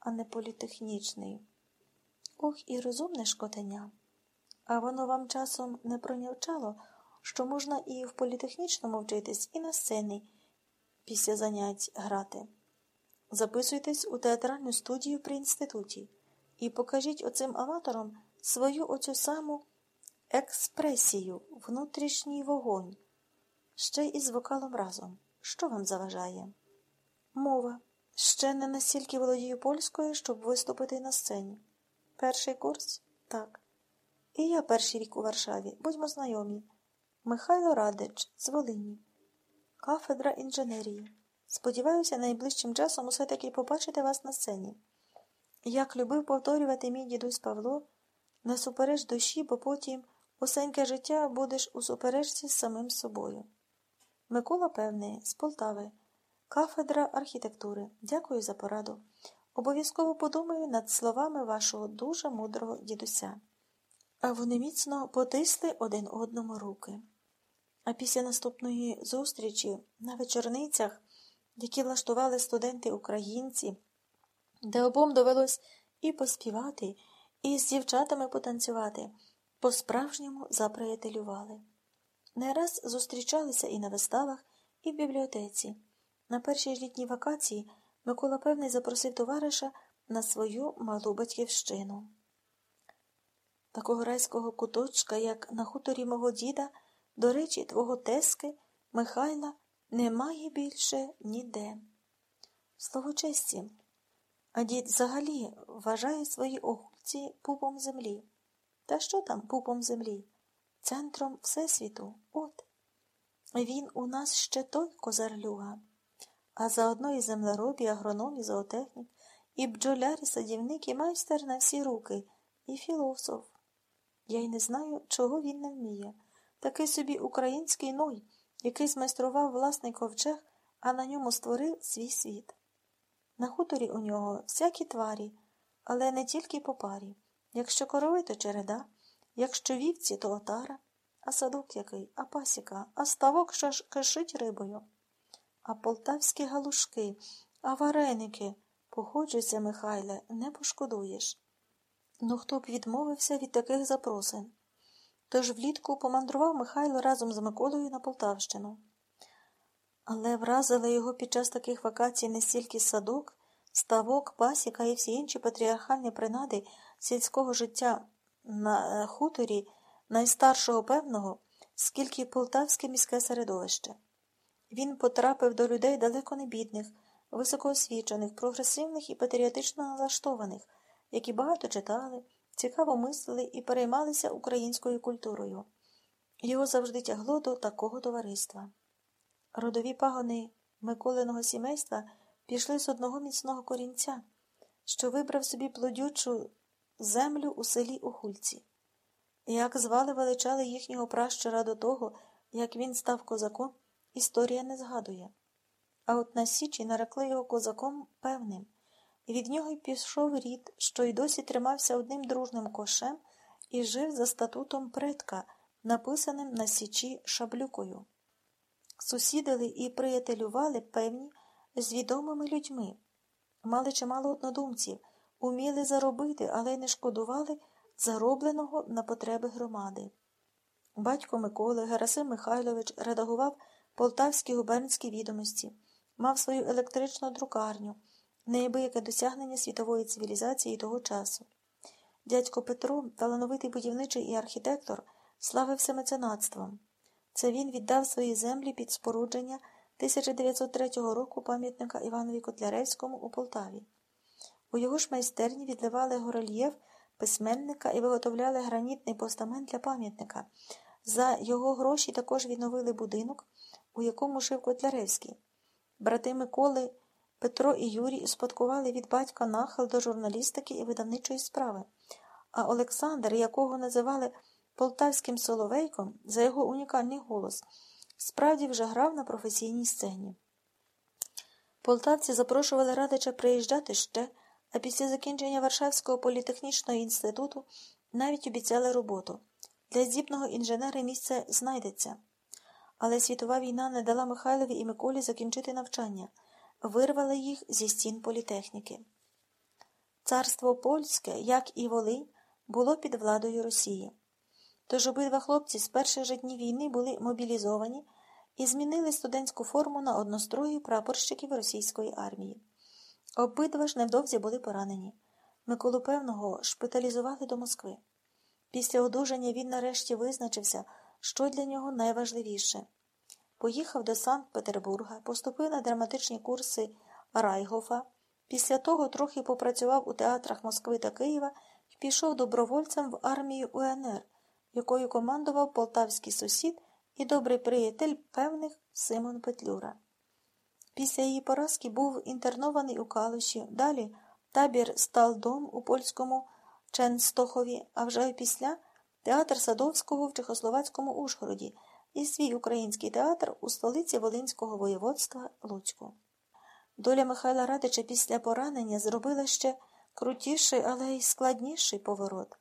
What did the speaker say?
а не політехнічний. Ох, і розумне шкотеня. А воно вам часом не пронявчало, що можна і в політехнічному вчитись, і на сцені після занять грати. Записуйтесь у театральну студію при інституті і покажіть оцим аматорам свою оцю саму експресію, внутрішній вогонь, ще й із вокалом разом. Що вам заважає? Мова. Ще не настільки володію польською, щоб виступити на сцені. Перший курс? Так. І я перший рік у Варшаві. Будьмо знайомі. Михайло Радич з Волині. Кафедра інженерії. Сподіваюся, найближчим часом усе таки побачити вас на сцені. Як любив повторювати мій дідусь Павло, не душі, бо потім усеньке життя будеш у суперечці з самим собою. Микола Певний, з Полтави, кафедра архітектури. Дякую за пораду. Обов'язково подумаю над словами вашого дуже мудрого дідуся. А вони міцно потисли один одному руки. А після наступної зустрічі на вечорницях, які влаштували студенти українці, де обом довелось і поспівати, і з дівчатами потанцювати, по-справжньому заприятелювали. Не раз зустрічалися і на виставах, і в бібліотеці. На першій ж літній вакації Микола певний запросив товариша на свою малу батьківщину. Такого райського куточка, як на хуторі мого діда, до речі, твого тески, Михайла, немає більше ніде. Слово честі. А дід взагалі вважає свої огульці пупом землі. Та що там пупом землі? Центром Всесвіту. От. Він у нас ще той козарлюга, а заодно і землероб, і агроном, і зоотехнік, і бджоляр, і садівник, і майстер на всі руки, і філософ. Я й не знаю, чого він не вміє. Такий собі український ной, який змайстрував власний ковчег, а на ньому створив свій світ. На хуторі у нього всякі тварі, але не тільки по парі. Якщо корови, то череда, якщо вівці, то отара, а садок який, а пасіка, а ставок що ж кишить рибою. А полтавські галушки, а вареники, походжуйся, Михайле, не пошкодуєш. Ну хто б відмовився від таких запросин? Тож влітку помандрував Михайло разом з Миколою на Полтавщину. Але вразили його під час таких вакацій не стільки садок, ставок, пасіка і всі інші патріархальні принади сільського життя на хуторі найстаршого певного, скільки полтавське міське середовище. Він потрапив до людей далеко не бідних, високоосвічених, прогресивних і патріотично налаштованих, які багато читали, цікаво мислили і переймалися українською культурою. Його завжди тягло до такого товариства. Родові пагони Миколиного сімейства пішли з одного міцного корінця, що вибрав собі плодючу землю у селі Ухульці. Як звали величали їхнього пращура до того, як він став козаком, історія не згадує. А от на Січі нарекли його козаком певним, і від нього й пішов рід, що й досі тримався одним дружним кошем і жив за статутом предка, написаним на Січі шаблюкою. Сусідили і приятелювали певні з відомими людьми, мали чимало однодумців, уміли заробити, але не шкодували заробленого на потреби громади. Батько Миколи Герасим Михайлович редагував полтавські губернські відомості, мав свою електричну друкарню, неабияке досягнення світової цивілізації того часу. Дядько Петро, талановитий будівничий і архітектор, славився меценатством. Це він віддав свої землі під спорудження 1903 року пам'ятника Іванові Котляревському у Полтаві. У його ж майстерні відливали горельєф письменника і виготовляли гранітний постамент для пам'ятника. За його гроші також відновили будинок, у якому жив Котляревський. Брати Миколи Петро і Юрій успадкували від батька нахил до журналістики і видавничої справи, а Олександр, якого називали полтавським соловейком, за його унікальний голос, справді вже грав на професійній сцені. Полтавці запрошували Радича приїжджати ще, а після закінчення Варшавського політехнічного інституту навіть обіцяли роботу. Для здібного інженера місце знайдеться. Але світова війна не дала Михайлові і Миколі закінчити навчання, вирвала їх зі стін політехніки. Царство польське, як і Волинь, було під владою Росії. Тож обидва хлопці з перших же днів війни були мобілізовані і змінили студентську форму на однострої прапорщиків російської армії. Обидва ж невдовзі були поранені. Миколу певного шпиталізували до Москви. Після одужання він нарешті визначився, що для нього найважливіше. Поїхав до Санкт-Петербурга, поступив на драматичні курси Райгофа, після того трохи попрацював у театрах Москви та Києва і пішов добровольцем в армію УНР, якою командував полтавський сусід і добрий приятель певних Симон Петлюра. Після її поразки був інтернований у Калуші, далі табір Сталдом у польському Ченстохові, а вже після театр Садовського в Чехословацькому Ужгороді і свій український театр у столиці Волинського воєводства Луцьку. Доля Михайла Радича після поранення зробила ще крутіший, але й складніший поворот.